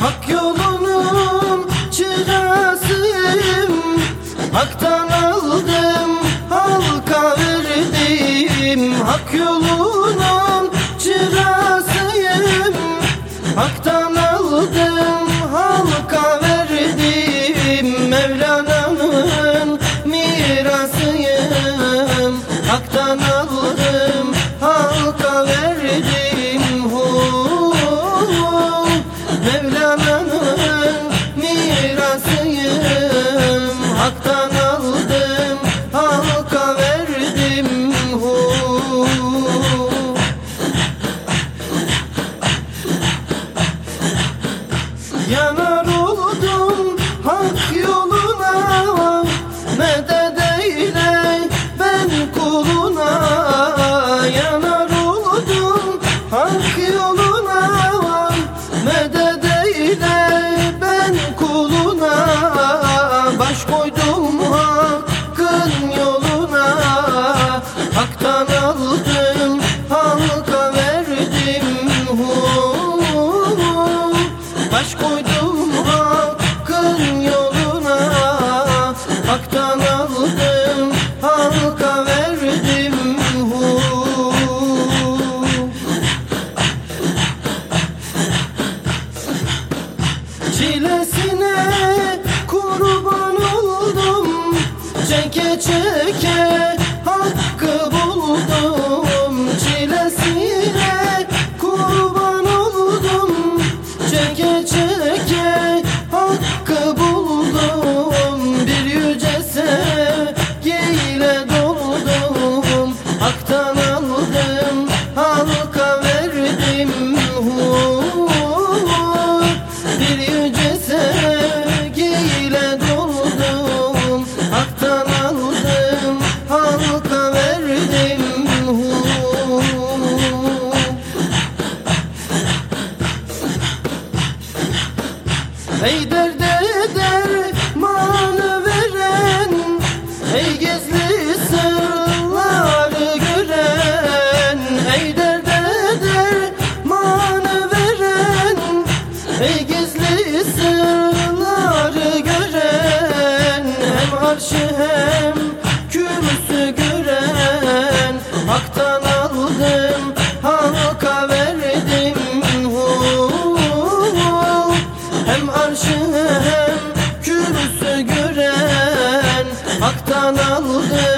Hak yolunun çırasıyım Hak'tan aldım halka verdim. Hak yolunun çırasıyım Hak'tan aldım Hu Çilesine kurban oldum. Çeke çeke hakkı buldum. Çilesine kurban oldum. Çeke çeke hakkı buldum. Bir yüce sevgiyle doldum. Hak'tan aldım halka verdim. Hu gizli sırları gören Hem arşı hem kürsü gören. Hak'tan aldım halka verdim hu Hem arşı hem kürsü gören. Hak'tan aldım